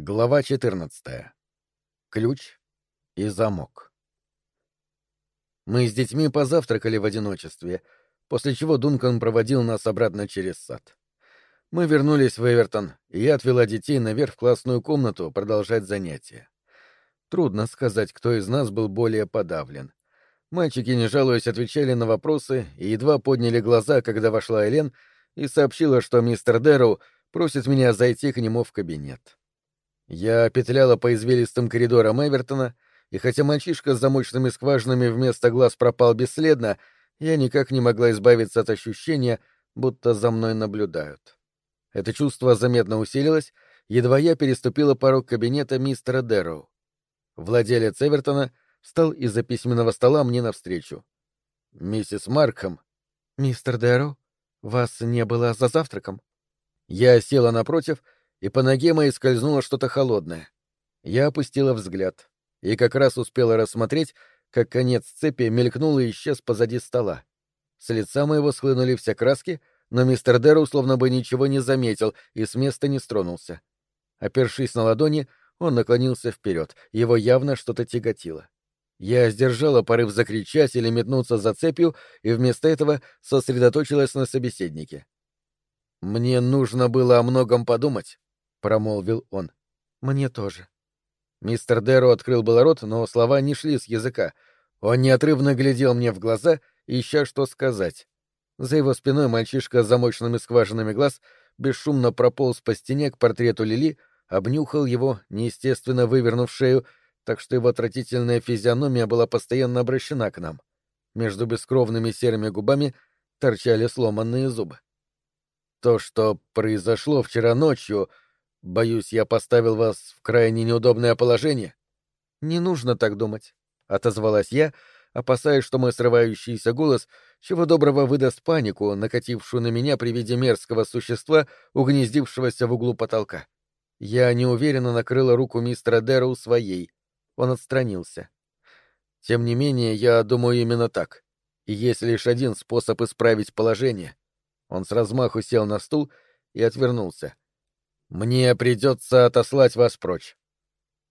Глава 14. Ключ и замок. Мы с детьми позавтракали в одиночестве, после чего Дункан проводил нас обратно через сад. Мы вернулись в Эвертон, и я отвела детей наверх в классную комнату продолжать занятия. Трудно сказать, кто из нас был более подавлен. Мальчики, не жалуясь, отвечали на вопросы и едва подняли глаза, когда вошла Элен и сообщила, что мистер Дэрроу просит меня зайти к нему в кабинет. Я петляла по извилистым коридорам Эвертона, и хотя мальчишка с замочными скважинами вместо глаз пропал бесследно, я никак не могла избавиться от ощущения, будто за мной наблюдают. Это чувство заметно усилилось, едва я переступила порог кабинета мистера Дэрроу. Владелец Эвертона встал из-за письменного стола мне навстречу. «Миссис Маркхэм». «Мистер Дэрроу, вас не было за завтраком?» Я села напротив — и по ноге моей скользнуло что-то холодное. Я опустила взгляд и как раз успела рассмотреть, как конец цепи мелькнул и исчез позади стола. С лица моего схлынули все краски, но мистер Дэрроу словно бы ничего не заметил и с места не стронулся. Опершись на ладони, он наклонился вперед, его явно что-то тяготило. Я сдержала порыв закричать или метнуться за цепью и вместо этого сосредоточилась на собеседнике. Мне нужно было о многом подумать, — промолвил он. «Мне тоже». Мистер Дэро открыл было рот, но слова не шли с языка. Он неотрывно глядел мне в глаза, ища что сказать. За его спиной мальчишка с замоченными скважинами глаз бесшумно прополз по стене к портрету Лили, обнюхал его, неестественно вывернув шею, так что его отвратительная физиономия была постоянно обращена к нам. Между бескровными серыми губами торчали сломанные зубы. То, что произошло вчера ночью, Боюсь, я поставил вас в крайне неудобное положение. Не нужно так думать, отозвалась я, опасаясь, что мой срывающийся голос чего доброго выдаст панику, накатившую на меня при виде мерзкого существа, угнездившегося в углу потолка. Я неуверенно накрыла руку мистера Дэроу своей. Он отстранился. Тем не менее, я думаю именно так. И есть лишь один способ исправить положение. Он с размаху сел на стул и отвернулся. Мне придется отослать вас прочь.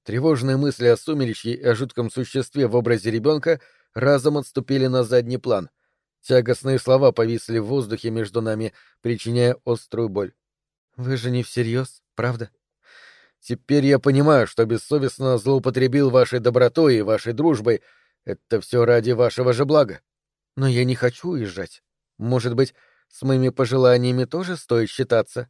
Тревожные мысли о сумеречье и о жутком существе в образе ребенка разом отступили на задний план. Тягостные слова повисли в воздухе между нами, причиняя острую боль. Вы же не всерьез, правда? Теперь я понимаю, что бессовестно злоупотребил вашей добротой и вашей дружбой. Это все ради вашего же блага. Но я не хочу уезжать. Может быть, с моими пожеланиями тоже стоит считаться?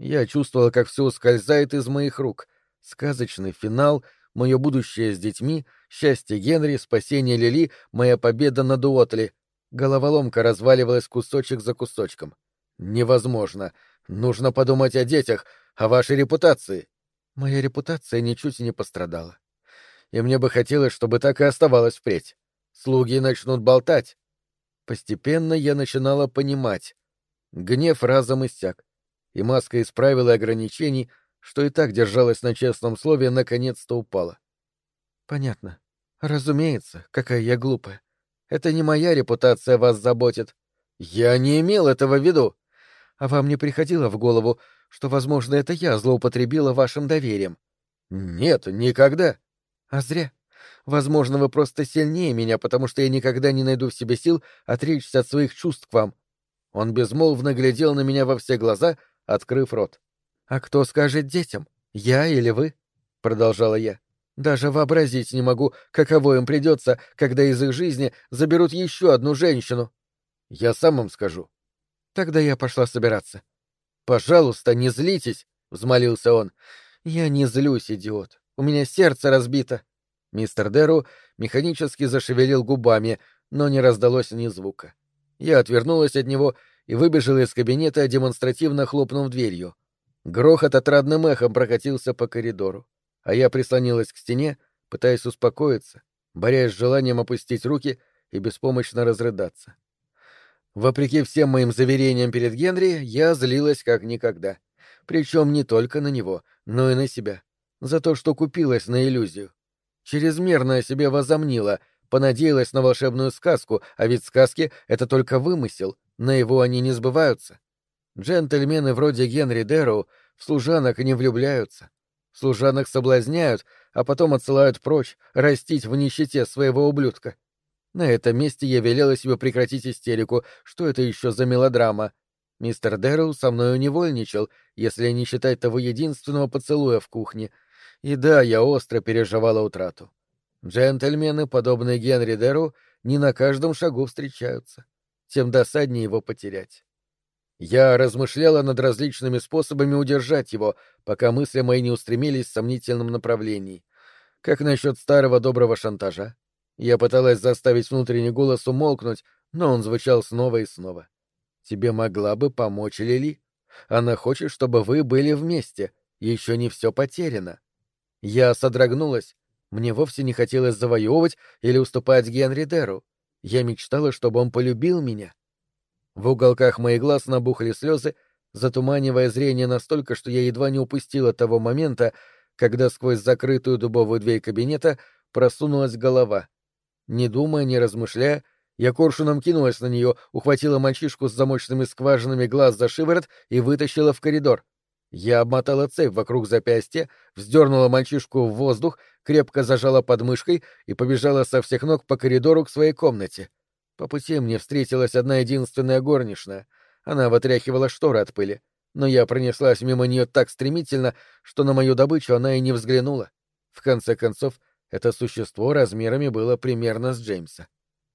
Я чувствовала, как все ускользает из моих рук. Сказочный финал, мое будущее с детьми, счастье Генри, спасение Лили, моя победа над Уотли. Головоломка разваливалась кусочек за кусочком. Невозможно. Нужно подумать о детях, о вашей репутации. Моя репутация ничуть не пострадала. И мне бы хотелось, чтобы так и оставалось впредь. Слуги начнут болтать. Постепенно я начинала понимать. Гнев разом иссяк и маска из правил и ограничений, что и так держалась на честном слове, наконец-то упала. Понятно. Разумеется, какая я глупая. Это не моя репутация вас заботит. Я не имел этого в виду. А вам не приходило в голову, что, возможно, это я злоупотребила вашим доверием? Нет, никогда. А зря. Возможно, вы просто сильнее меня, потому что я никогда не найду в себе сил отречься от своих чувств к вам. Он безмолвно глядел на меня во все глаза, открыв рот. «А кто скажет детям? Я или вы?» — продолжала я. «Даже вообразить не могу, каково им придется, когда из их жизни заберут еще одну женщину». «Я сам вам скажу». Тогда я пошла собираться. «Пожалуйста, не злитесь», — взмолился он. «Я не злюсь, идиот. У меня сердце разбито». Мистер Деру механически зашевелил губами, но не раздалось ни звука. Я отвернулась от него и выбежал из кабинета, демонстративно хлопнув дверью. Грохот отрадным эхом прокатился по коридору, а я прислонилась к стене, пытаясь успокоиться, борясь с желанием опустить руки и беспомощно разрыдаться. Вопреки всем моим заверениям перед Генри, я злилась как никогда. Причем не только на него, но и на себя. За то, что купилась на иллюзию. Чрезмерно о себе возомнила, понадеялась на волшебную сказку, а ведь сказки — это только вымысел, на его они не сбываются. Джентльмены вроде Генри Дэрроу в служанок не влюбляются. Служанок соблазняют, а потом отсылают прочь, растить в нищете своего ублюдка. На этом месте я велела себе прекратить истерику. Что это еще за мелодрама? Мистер Дэрроу со мною невольничал, если не считать того единственного поцелуя в кухне. И да, я остро переживала утрату. Джентльмены, подобные Генри Дэрроу, не на каждом шагу встречаются. Тем досаднее его потерять. Я размышляла над различными способами удержать его, пока мысли мои не устремились в сомнительном направлении. Как насчет старого доброго шантажа? Я пыталась заставить внутренний голос умолкнуть, но он звучал снова и снова. «Тебе могла бы помочь Лили. Она хочет, чтобы вы были вместе. Еще не все потеряно». Я содрогнулась. Мне вовсе не хотелось завоевывать или уступать Генри Деру. Я мечтала, чтобы он полюбил меня. В уголках моих глаз набухли слезы, затуманивая зрение настолько, что я едва не упустила того момента, когда сквозь закрытую дубовую дверь кабинета просунулась голова. Не думая, не размышляя, я коршуном кинулась на нее, ухватила мальчишку с замочными скважинами глаз за шиворот и вытащила в коридор. Я обмотала цепь вокруг запястья, вздернула мальчишку в воздух, крепко зажала подмышкой и побежала со всех ног по коридору к своей комнате. По пути мне встретилась одна единственная горничная. Она вытряхивала шторы от пыли, но я пронеслась мимо нее так стремительно, что на мою добычу она и не взглянула. В конце концов, это существо размерами было примерно с Джеймса.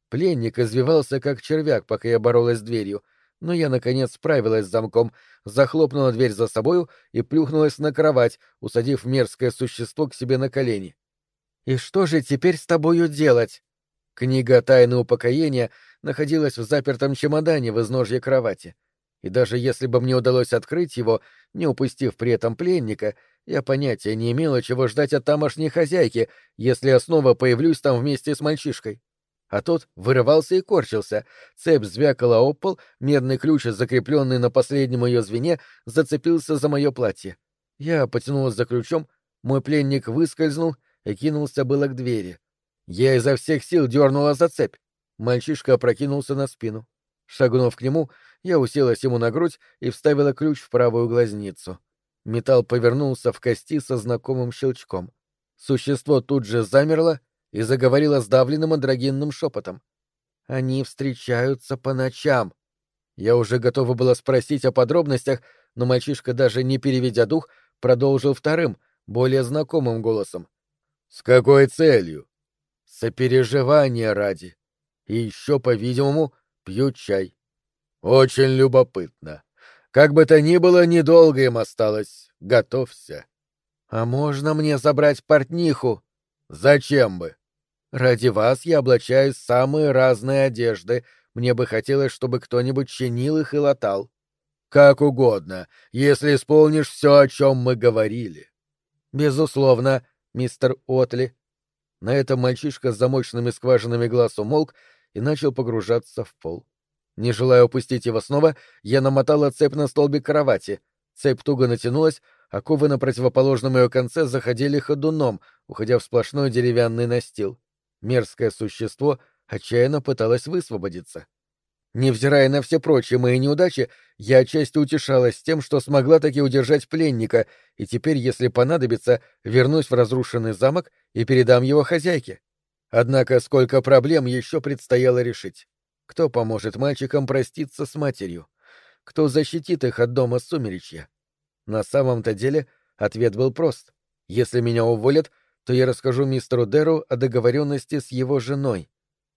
Пленник извивался как червяк, пока я боролась с дверью, но я, наконец, справилась с замком, захлопнула дверь за собою и плюхнулась на кровать, усадив мерзкое существо к себе на колени. «И что же теперь с тобою делать?» Книга «Тайны упокоения» находилась в запертом чемодане в изножье кровати. И даже если бы мне удалось открыть его, не упустив при этом пленника, я понятия не имела, чего ждать от тамошней хозяйки, если я снова появлюсь там вместе с мальчишкой. А тот вырывался и корчился, цепь звякала об пол, медный ключ, закрепленный на последнем ее звене, зацепился за мое платье. Я потянулась за ключом, мой пленник выскользнул и кинулся было к двери. Я изо всех сил дернула за цепь. Мальчишка опрокинулся на спину. Шагнув к нему, я уселась ему на грудь и вставила ключ в правую глазницу. Металл повернулся в кости со знакомым щелчком. Существо тут же замерло и заговорило сдавленным андрогинным шепотом. «Они встречаются по ночам». Я уже готова была спросить о подробностях, но мальчишка, даже не переведя дух, продолжил вторым, более знакомым голосом. «С какой целью?» сопереживания ради. И еще, по-видимому, пьют чай. Очень любопытно. Как бы то ни было, недолго им осталось. Готовься. А можно мне забрать портниху? Зачем бы? Ради вас я облачаюсь в самые разные одежды. Мне бы хотелось, чтобы кто-нибудь чинил их и латал. Как угодно, если исполнишь все, о чем мы говорили. Безусловно, мистер Отли, на этом мальчишка с замочными скважинами глаз умолк и начал погружаться в пол. Не желая упустить его снова, я намотала цепь на столбик кровати. Цепь туго натянулась, а ковы на противоположном ее конце заходили ходуном, уходя в сплошной деревянный настил. Мерзкое существо отчаянно пыталось высвободиться. Невзирая на все прочие мои неудачи, я отчасти утешалась тем, что смогла таки удержать пленника, и теперь, если понадобится, вернусь в разрушенный замок и передам его хозяйке. Однако сколько проблем еще предстояло решить. Кто поможет мальчикам проститься с матерью? Кто защитит их от дома сумеречья? На самом-то деле ответ был прост. Если меня уволят, то я расскажу мистеру Деру о договоренности с его женой.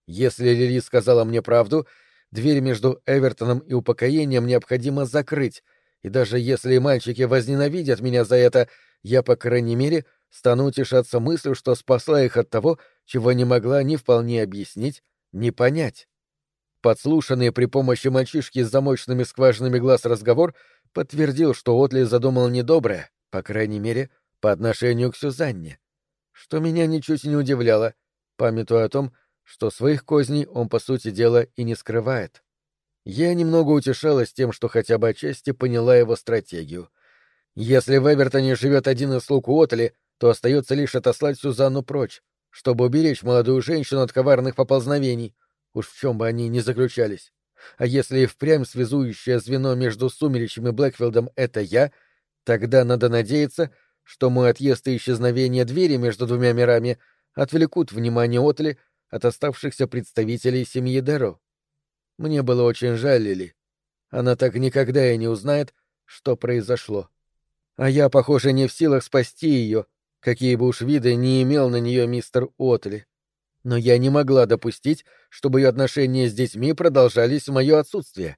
Если Лили сказала мне правду, дверь между Эвертоном и упокоением необходимо закрыть, и даже если мальчики возненавидят меня за это, я, по крайней мере, стану утешаться мыслью, что спасла их от того, чего не могла ни вполне объяснить, ни понять. Подслушанный при помощи мальчишки с замочными скважинами глаз разговор подтвердил, что Отли задумал недоброе, по крайней мере, по отношению к Сюзанне. Что меня ничуть не удивляло, памятуя о том, что своих козней он, по сути дела, и не скрывает. Я немного утешалась тем, что хотя бы отчасти поняла его стратегию. Если в Эвертоне живет один из слуг Уотли, то остается лишь отослать Сюзанну прочь, чтобы уберечь молодую женщину от коварных поползновений, уж в чем бы они ни заключались. А если и впрямь связующее звено между Сумеречем и Блэкфилдом — это я, тогда надо надеяться, что мой отъезд и исчезновение двери между двумя мирами отвлекут внимание Отли от оставшихся представителей семьи Деро. Мне было очень жаль Лили. Она так никогда и не узнает, что произошло. А я, похоже, не в силах спасти ее, какие бы уж виды не имел на нее мистер Отли. Но я не могла допустить, чтобы ее отношения с детьми продолжались в мое отсутствие.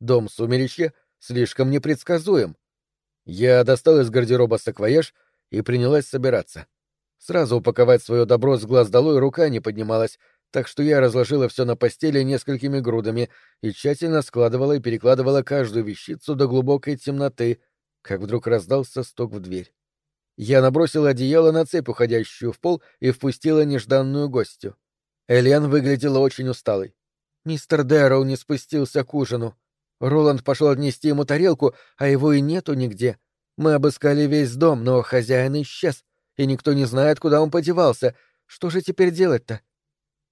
Дом сумеречья слишком непредсказуем. Я достал из гардероба саквояж и принялась собираться. Сразу упаковать свое добро с глаз долой рука не поднималась, так что я разложила все на постели несколькими грудами и тщательно складывала и перекладывала каждую вещицу до глубокой темноты, как вдруг раздался стук в дверь. Я набросила одеяло на цепь, уходящую в пол, и впустила нежданную гостью. Элен выглядела очень усталой. Мистер Дэроу не спустился к ужину. Роланд пошел отнести ему тарелку, а его и нету нигде. Мы обыскали весь дом, но хозяин исчез, и никто не знает, куда он подевался. Что же теперь делать-то?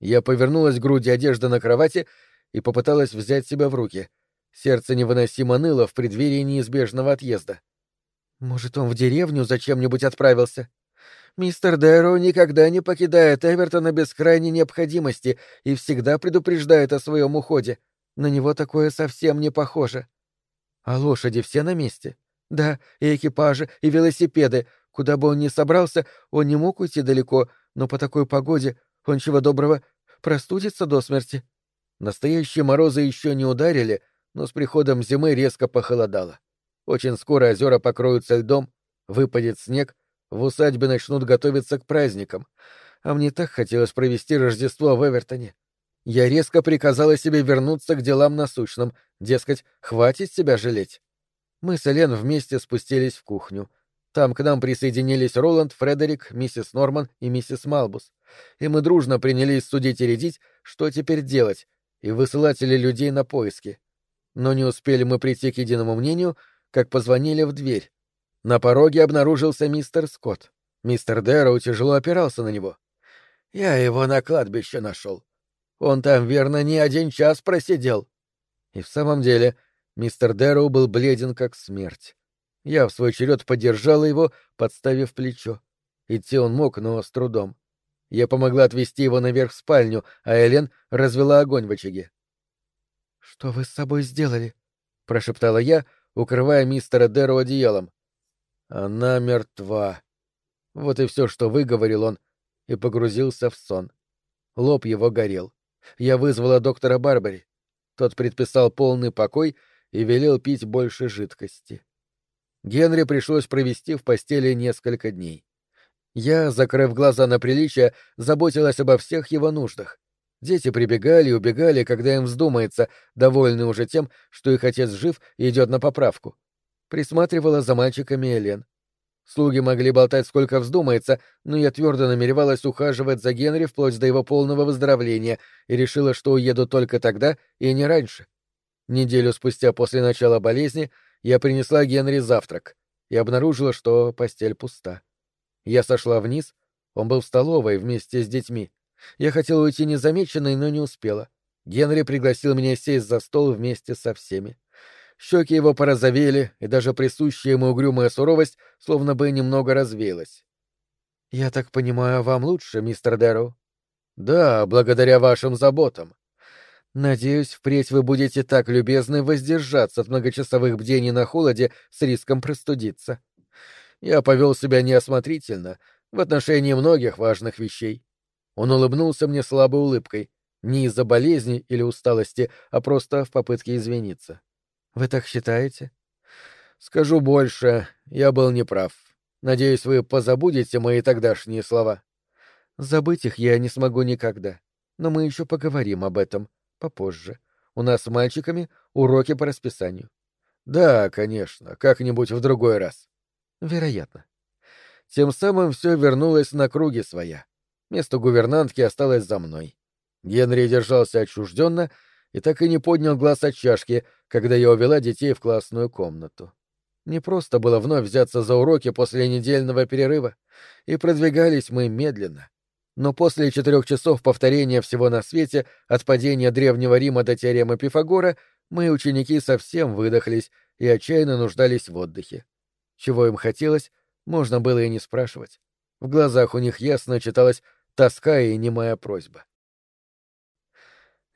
Я повернулась к груди одежды на кровати и попыталась взять себя в руки. Сердце невыносимо ныло в преддверии неизбежного отъезда. Может, он в деревню зачем-нибудь отправился? Мистер Дэроу никогда не покидает Эвертона без крайней необходимости и всегда предупреждает о своем уходе. На него такое совсем не похоже. А лошади все на месте? Да, и экипажи, и велосипеды. Куда бы он ни собрался, он не мог уйти далеко, но по такой погоде он чего доброго простудится до смерти. Настоящие морозы еще не ударили, но с приходом зимы резко похолодало. Очень скоро озера покроются льдом, выпадет снег, в усадьбе начнут готовиться к праздникам. А мне так хотелось провести Рождество в Эвертоне. Я резко приказала себе вернуться к делам насущным, дескать, хватит себя жалеть. Мы с Элен вместе спустились в кухню. Там к нам присоединились Роланд, Фредерик, миссис Норман и миссис Малбус. И мы дружно принялись судить и рядить, что теперь делать, и высылать ли людей на поиски. Но не успели мы прийти к единому мнению, как позвонили в дверь. На пороге обнаружился мистер Скотт. Мистер Дэроу тяжело опирался на него. «Я его на кладбище нашел. Он там, верно, не один час просидел». И в самом деле мистер Дэроу был бледен как смерть. Я в свой черед поддержала его, подставив плечо. Идти он мог, но с трудом. Я помогла отвести его наверх в спальню, а Элен развела огонь в очаге. — Что вы с собой сделали? — прошептала я, укрывая мистера Дэру одеялом. «Она мертва». Вот и все, что выговорил он, и погрузился в сон. Лоб его горел. Я вызвала доктора Барбари. Тот предписал полный покой и велел пить больше жидкости. Генри пришлось провести в постели несколько дней. Я, закрыв глаза на приличие, заботилась обо всех его нуждах. Дети прибегали и убегали, когда им вздумается, довольны уже тем, что их отец жив и идет на поправку. Присматривала за мальчиками Элен. Слуги могли болтать сколько вздумается, но я твердо намеревалась ухаживать за Генри вплоть до его полного выздоровления и решила, что уеду только тогда и не раньше. Неделю спустя после начала болезни я принесла Генри завтрак и обнаружила, что постель пуста. Я сошла вниз, он был в столовой вместе с детьми. Я хотела уйти незамеченной, но не успела. Генри пригласил меня сесть за стол вместе со всеми. Щеки его порозовели, и даже присущая ему угрюмая суровость словно бы немного развеялась. — Я так понимаю, вам лучше, мистер Дэрроу? — Да, благодаря вашим заботам. Надеюсь, впредь вы будете так любезны воздержаться от многочасовых бдений на холоде с риском простудиться. Я повел себя неосмотрительно в отношении многих важных вещей. Он улыбнулся мне слабой улыбкой, не из-за болезни или усталости, а просто в попытке извиниться. «Вы так считаете?» «Скажу больше, я был неправ. Надеюсь, вы позабудете мои тогдашние слова». «Забыть их я не смогу никогда. Но мы еще поговорим об этом попозже. У нас с мальчиками уроки по расписанию». «Да, конечно, как-нибудь в другой раз». «Вероятно». Тем самым все вернулось на круги своя. Место гувернантки осталось за мной. Генри держался отчужденно и так и не поднял глаз от чашки, когда я увела детей в классную комнату. Не просто было вновь взяться за уроки после недельного перерыва, и продвигались мы медленно. Но после четырех часов повторения всего на свете, от падения Древнего Рима до теоремы Пифагора, мои ученики совсем выдохлись и отчаянно нуждались в отдыхе. Чего им хотелось, можно было и не спрашивать. В глазах у них ясно читалась тоска и немая просьба.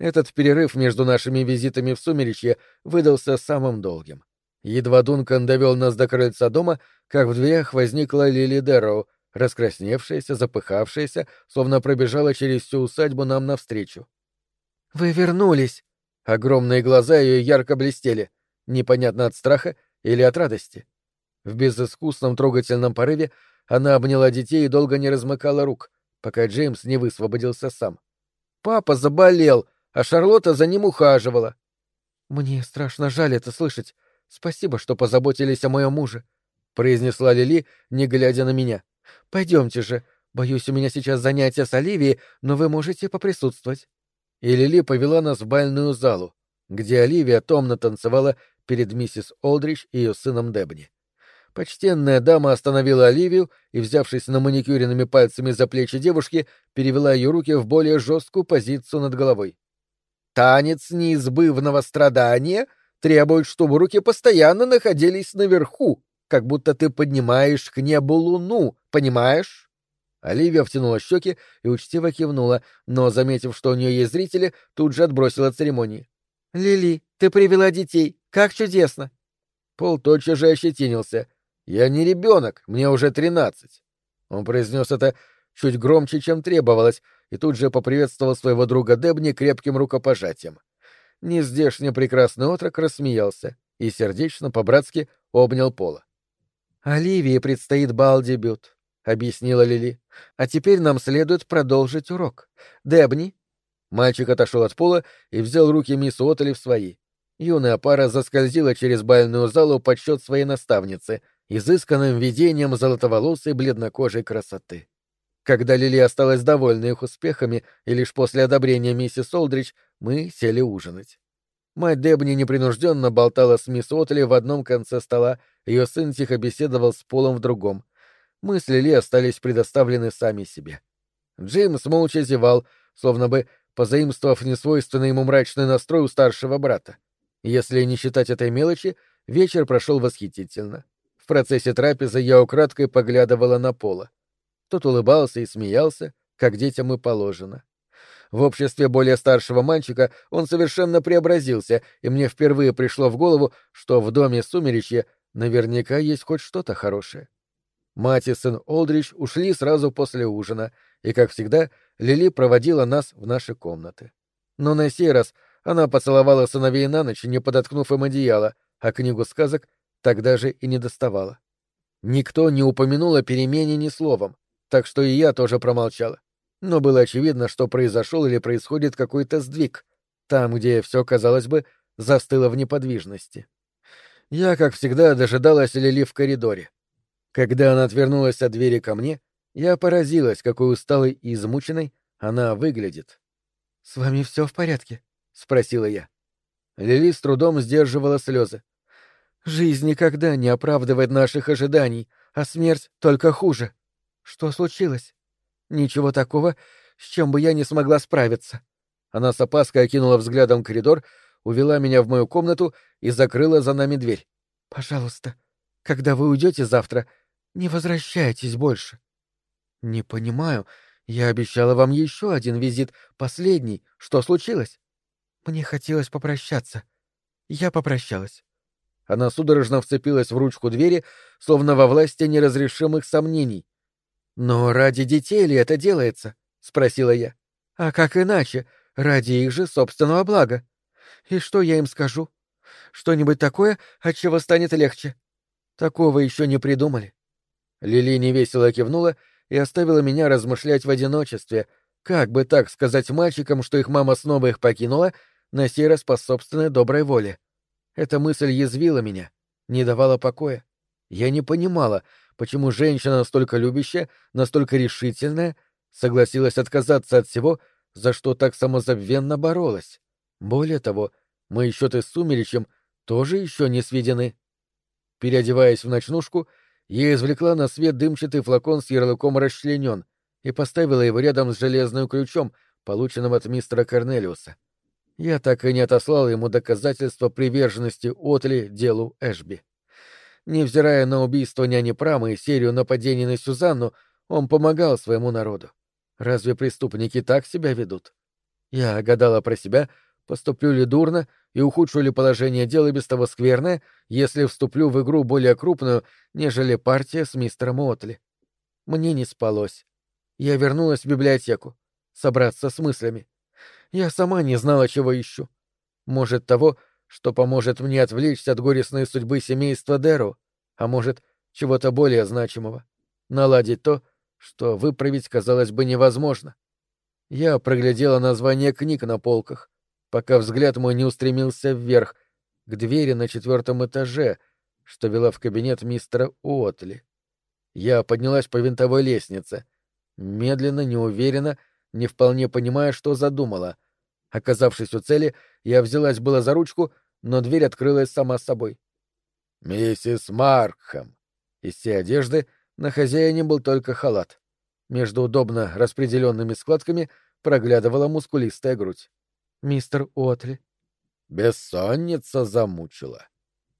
Этот перерыв между нашими визитами в Сумеречье выдался самым долгим. Едва Дункан довел нас до крыльца дома, как в дверях возникла Лили Дэрроу, раскрасневшаяся, запыхавшаяся, словно пробежала через всю усадьбу нам навстречу. «Вы вернулись!» Огромные глаза ее ярко блестели, непонятно от страха или от радости. В безыскусном трогательном порыве она обняла детей и долго не размыкала рук, пока Джеймс не высвободился сам. «Папа заболел, а Шарлотта за ним ухаживала». «Мне страшно жаль это слышать. Спасибо, что позаботились о моем муже», — произнесла Лили, не глядя на меня. Пойдемте же. Боюсь, у меня сейчас занятия с Оливией, но вы можете поприсутствовать. И Лили повела нас в бальную залу, где Оливия томно танцевала перед миссис Олдрич и ее сыном Дебни. Почтенная дама остановила Оливию и, взявшись на маникюренными пальцами за плечи девушки, перевела ее руки в более жесткую позицию над головой. «Танец неизбывного страдания требует, чтобы руки постоянно находились наверху, как будто ты поднимаешь к небу луну, понимаешь?» Оливия втянула щеки и учтиво кивнула, но, заметив, что у нее есть зрители, тут же отбросила церемонии. «Лили, ты привела детей. Как чудесно!» Пол тотчас же ощетинился. «Я не ребенок, мне уже тринадцать». Он произнес это чуть громче, чем требовалось, и тут же поприветствовал своего друга Дебни крепким рукопожатием. Нездешний прекрасный отрок рассмеялся и сердечно, по-братски, обнял Пола. «Оливии предстоит бал-дебют», — объяснила Лили. «А теперь нам следует продолжить урок. Дебни». Мальчик отошел от пола и взял руки мисс Уоттели в свои. Юная пара заскользила через бальную залу под счет своей наставницы, изысканным видением золотоволосой бледнокожей красоты. Когда Лили осталась довольна их успехами, и лишь после одобрения миссис Олдрич мы сели ужинать. Мать Дебни непринужденно болтала с мисс Отли в одном конце стола, ее сын тихо беседовал с Полом в другом. Мысли Ли остались предоставлены сами себе. Джеймс молча зевал, словно бы позаимствовав несвойственный ему мрачный настрой у старшего брата. Если не считать этой мелочи, вечер прошел восхитительно. В процессе трапезы я украдкой поглядывала на Пола. Тот улыбался и смеялся, как детям и положено. В обществе более старшего мальчика он совершенно преобразился, и мне впервые пришло в голову, что в доме сумеречья наверняка есть хоть что-то хорошее. Мать и сын Олдрич ушли сразу после ужина, и, как всегда, Лили проводила нас в наши комнаты. Но на сей раз она поцеловала сыновей на ночь, не подоткнув им одеяло, а книгу сказок тогда же и не доставала. Никто не упомянул о перемене ни словом, так что и я тоже промолчала но было очевидно, что произошел или происходит какой-то сдвиг, там, где все, казалось бы, застыло в неподвижности. Я, как всегда, дожидалась Лили в коридоре. Когда она отвернулась от двери ко мне, я поразилась, какой усталой и измученной она выглядит. — С вами все в порядке? — спросила я. Лили с трудом сдерживала слезы. — Жизнь никогда не оправдывает наших ожиданий, а смерть только хуже. Что случилось? Ничего такого, с чем бы я не смогла справиться. Она с опаской окинула взглядом коридор, увела меня в мою комнату и закрыла за нами дверь. Пожалуйста, когда вы уйдете завтра, не возвращайтесь больше. Не понимаю. Я обещала вам еще один визит, последний. Что случилось? Мне хотелось попрощаться. Я попрощалась. Она судорожно вцепилась в ручку двери, словно во власти неразрешимых сомнений. «Но ради детей ли это делается?» — спросила я. «А как иначе? Ради их же собственного блага. И что я им скажу? Что-нибудь такое, от чего станет легче? Такого еще не придумали». Лили невесело кивнула и оставила меня размышлять в одиночестве, как бы так сказать мальчикам, что их мама снова их покинула, на сей раз по собственной доброй воле. Эта мысль язвила меня, не давала покоя. Я не понимала, почему женщина настолько любящая, настолько решительная, согласилась отказаться от всего, за что так самозабвенно боролась. Более того, мои счеты с сумеречем тоже еще не сведены. Переодеваясь в ночнушку, я извлекла на свет дымчатый флакон с ярлыком «Расчленен» и поставила его рядом с железным ключом, полученным от мистера Корнелиуса. Я так и не отослал ему доказательства приверженности Отли делу Эшби. Невзирая на убийство няни Прамы и серию нападений на Сюзанну, он помогал своему народу. Разве преступники так себя ведут? Я гадала про себя, поступлю ли дурно и ухудшу ли положение дела без того скверное, если вступлю в игру более крупную, нежели партия с мистером Отли. Мне не спалось. Я вернулась в библиотеку, собраться с мыслями. Я сама не знала, чего ищу. Может, того, что поможет мне отвлечься от горестной судьбы семейства Дэру, а может, чего-то более значимого. Наладить то, что выправить, казалось бы, невозможно. Я проглядела название книг на полках, пока взгляд мой не устремился вверх, к двери на четвертом этаже, что вела в кабинет мистера Уотли. Я поднялась по винтовой лестнице, медленно, неуверенно, не вполне понимая, что задумала. Оказавшись у цели, я взялась было за ручку, но дверь открылась сама собой. «Миссис Маркхэм!» Из всей одежды на хозяине был только халат. Между удобно распределенными складками проглядывала мускулистая грудь. «Мистер Отли». «Бессонница замучила».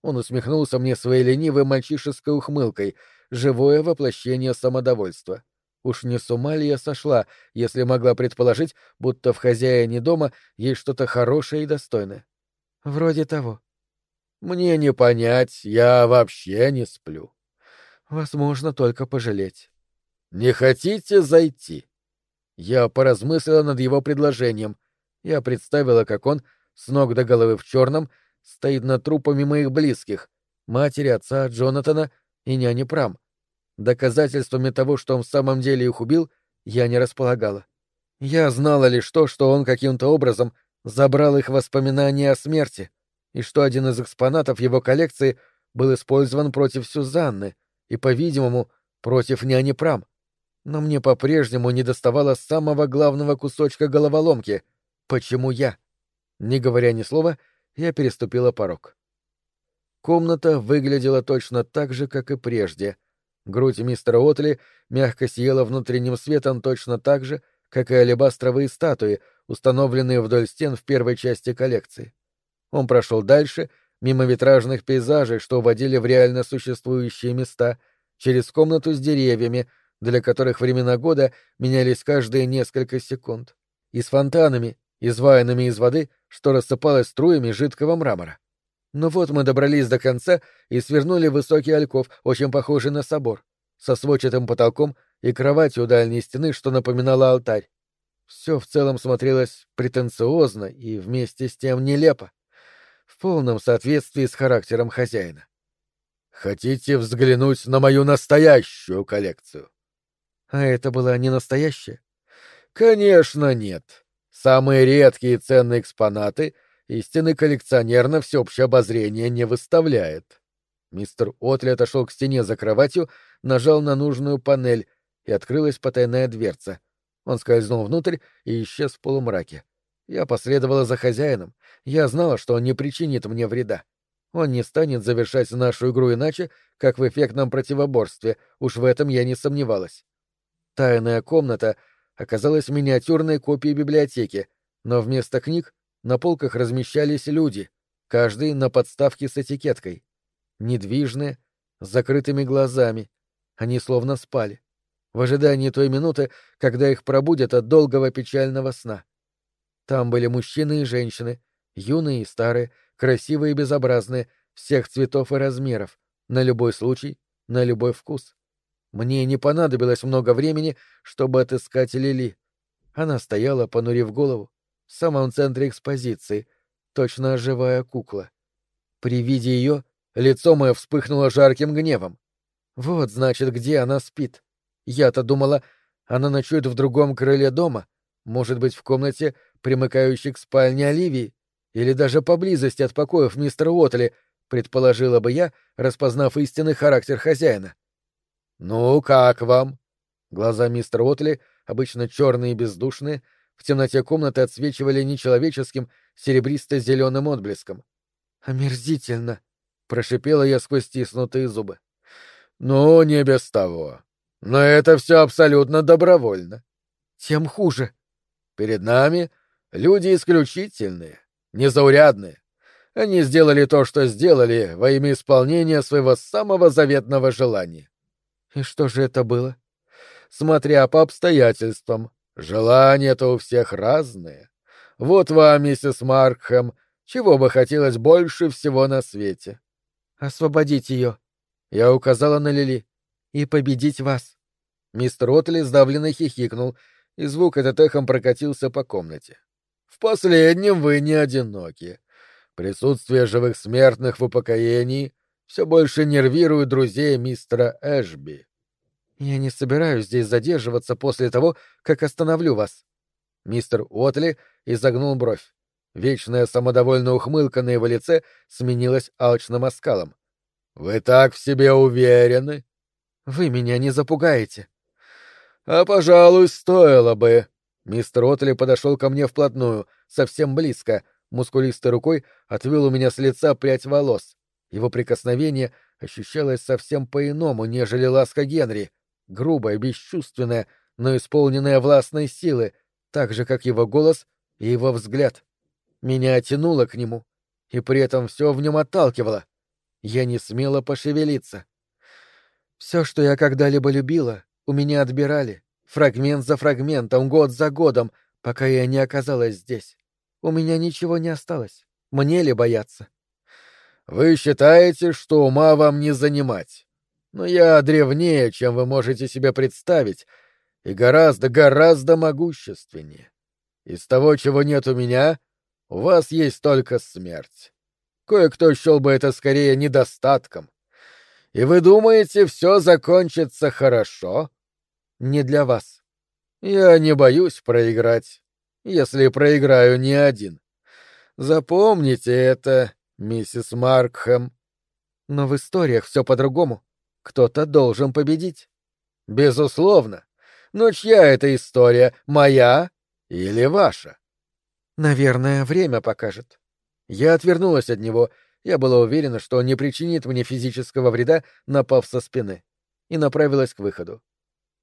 Он усмехнулся мне своей ленивой мальчишеской ухмылкой, живое воплощение самодовольства. Уж не с ума ли я сошла, если могла предположить, будто в хозяине дома есть что-то хорошее и достойное? Вроде того. Мне не понять, я вообще не сплю. Возможно, только пожалеть. Не хотите зайти? Я поразмыслила над его предложением. Я представила, как он, с ног до головы в черном, стоит над трупами моих близких, матери, отца, Джонатана и няни Прам. Доказательствами того, что он в самом деле их убил, я не располагала. Я знала лишь то, что он каким-то образом забрал их воспоминания о смерти, и что один из экспонатов его коллекции был использован против Сюзанны и, по-видимому, против няни Прам. Но мне по-прежнему не доставало самого главного кусочка головоломки — почему я? Не говоря ни слова, я переступила порог. Комната выглядела точно так же, как и прежде. Грудь мистера Отли мягко сияла внутренним светом точно так же, как и алебастровые статуи, установленные вдоль стен в первой части коллекции. Он прошел дальше, мимо витражных пейзажей, что уводили в реально существующие места, через комнату с деревьями, для которых времена года менялись каждые несколько секунд, и с фонтанами, изваянными из воды, что рассыпалось струями жидкого мрамора. Но вот мы добрались до конца и свернули в высокий альков, очень похожий на собор, со сводчатым потолком и кроватью у дальней стены, что напоминало алтарь. Все в целом смотрелось претенциозно и вместе с тем нелепо, в полном соответствии с характером хозяина. «Хотите взглянуть на мою настоящую коллекцию?» «А это была не настоящая?» «Конечно нет. Самые редкие ценные экспонаты истинный коллекционер на всеобщее обозрение не выставляет». Мистер Отли отошел к стене за кроватью, нажал на нужную панель, и открылась потайная дверца. Он скользнул внутрь и исчез в полумраке. Я последовала за хозяином. Я знала, что он не причинит мне вреда. Он не станет завершать нашу игру иначе, как в эффектном противоборстве, уж в этом я не сомневалась. Тайная комната оказалась миниатюрной копией библиотеки, но вместо книг на полках размещались люди, каждый на подставке с этикеткой. Недвижные, с закрытыми глазами. Они словно спали в ожидании той минуты, когда их пробудят от долгого печального сна. Там были мужчины и женщины, юные и старые, красивые и безобразные, всех цветов и размеров, на любой случай, на любой вкус. Мне не понадобилось много времени, чтобы отыскать Лили. Она стояла, понурив голову, в самом центре экспозиции, точно оживая кукла. При виде ее лицо мое вспыхнуло жарким гневом. Вот, значит, где она спит. Я-то думала, она ночует в другом крыле дома, может быть, в комнате, примыкающей к спальне Оливии, или даже поблизости от покоев мистера Уотли, предположила бы я, распознав истинный характер хозяина. «Ну, как вам?» Глаза мистера Уотли, обычно черные и бездушные, в темноте комнаты отсвечивали нечеловеческим серебристо-зеленым отблеском. «Омерзительно!» — прошипела я сквозь стиснутые зубы. «Ну, не без того. Но это все абсолютно добровольно. Тем хуже. Перед нами люди исключительные, незаурядные. Они сделали то, что сделали, во имя исполнения своего самого заветного желания. И что же это было? Смотря по обстоятельствам. Желания-то у всех разные. Вот вам, миссис Маркхэм, чего бы хотелось больше всего на свете? Освободить ее. Я указала на Лили. И победить вас. Мистер Отли сдавленно хихикнул, и звук этот эхом прокатился по комнате. В последнем вы не одиноки. Присутствие живых смертных в упокоении все больше нервирует друзей мистера Эшби. Я не собираюсь здесь задерживаться после того, как остановлю вас. Мистер Уотли изогнул бровь. Вечная самодовольная ухмылка на его лице сменилась алчным оскалом. «Вы так в себе уверены?» «Вы меня не запугаете». «А, пожалуй, стоило бы». Мистер Отли подошел ко мне вплотную, совсем близко, мускулистой рукой отвел у меня с лица прядь волос. Его прикосновение ощущалось совсем по-иному, нежели ласка Генри, грубая, бесчувственная, но исполненная властной силы, так же, как его голос и его взгляд. Меня тянуло к нему, и при этом все в нем отталкивало. Я не смела пошевелиться. Все, что я когда-либо любила, у меня отбирали, фрагмент за фрагментом, год за годом, пока я не оказалась здесь. У меня ничего не осталось. Мне ли бояться? Вы считаете, что ума вам не занимать. Но я древнее, чем вы можете себе представить, и гораздо, гораздо могущественнее. Из того, чего нет у меня, у вас есть только смерть. Кое-кто счел бы это скорее недостатком. И вы думаете, все закончится хорошо? Не для вас. Я не боюсь проиграть если проиграю не один. Запомните это, миссис Маркхэм. Но в историях все по-другому. Кто-то должен победить. Безусловно. Но чья это история, моя или ваша? Наверное, время покажет. Я отвернулась от него. Я была уверена, что он не причинит мне физического вреда, напав со спины, и направилась к выходу.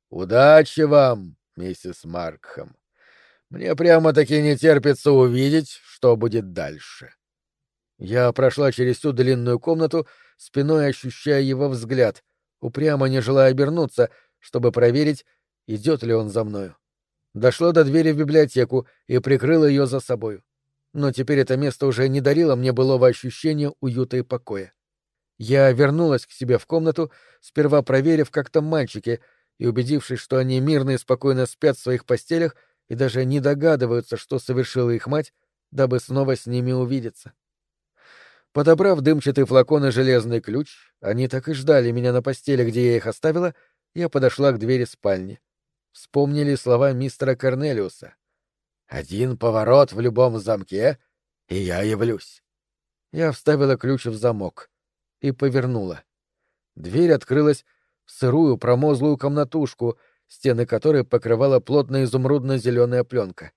Удачи вам, миссис Маркхэм. Мне прямо-таки не терпится увидеть, что будет дальше. Я прошла через всю длинную комнату, спиной ощущая его взгляд, упрямо не желая обернуться, чтобы проверить, идет ли он за мною. Дошла до двери в библиотеку и прикрыла ее за собою. Но теперь это место уже не дарило мне былого ощущения уюта и покоя. Я вернулась к себе в комнату, сперва проверив, как там мальчики, и убедившись, что они мирно и спокойно спят в своих постелях, и даже не догадываются, что совершила их мать, дабы снова с ними увидеться. Подобрав дымчатый флакон и железный ключ, они так и ждали меня на постели, где я их оставила, я подошла к двери спальни. Вспомнили слова мистера Корнелиуса. «Один поворот в любом замке, и я явлюсь». Я вставила ключ в замок и повернула. Дверь открылась в сырую промозлую комнатушку, стены которой покрывала плотная изумрудно-зеленая пленка.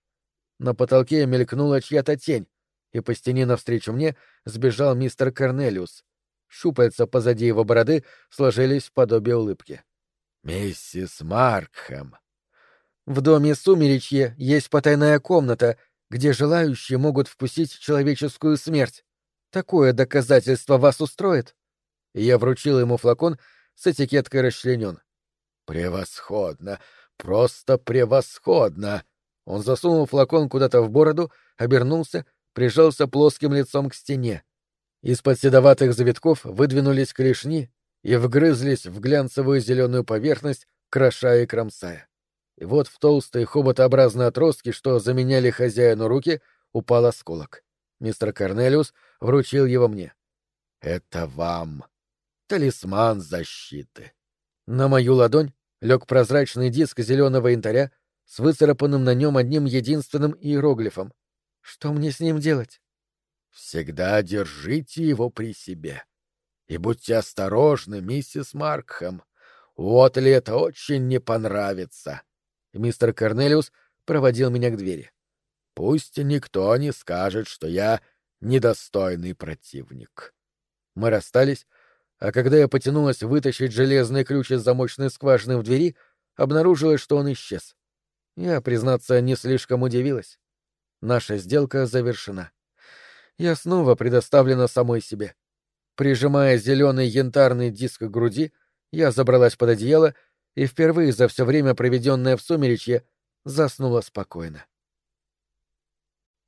На потолке мелькнула чья-то тень, и по стене навстречу мне сбежал мистер Корнелиус. Щупальца позади его бороды сложились в подобие улыбки. «Миссис Маркхэм!» «В доме Сумеречье есть потайная комната, где желающие могут вкусить человеческую смерть. Такое доказательство вас устроит?» Я вручил ему флакон с этикеткой расчленен. «Превосходно! Просто превосходно!» Он засунул флакон куда-то в бороду, обернулся, прижался плоским лицом к стене. Из-под седоватых завитков выдвинулись клешни и вгрызлись в глянцевую зеленую поверхность, крошая и кромсая. И вот в толстые хоботообразные отростки, что заменяли хозяину руки, упал осколок. Мистер Корнелиус вручил его мне. «Это вам. Талисман защиты». На мою ладонь лег прозрачный диск зеленого янтаря с выцарапанным на нем одним единственным иероглифом. Что мне с ним делать? Всегда держите его при себе. И будьте осторожны, миссис Маркхэм. Вот ли это очень не понравится. Мистер Корнелиус проводил меня к двери. Пусть никто не скажет, что я недостойный противник. Мы расстались, а когда я потянулась вытащить железный ключ из замочной скважины в двери, обнаружилось, что он исчез. Я, признаться, не слишком удивилась. Наша сделка завершена. я снова предоставлена самой себе. Прижимая зеленый янтарный диск к груди, я забралась под одеяло и впервые за все время, проведенное в сумеречье, заснула спокойно.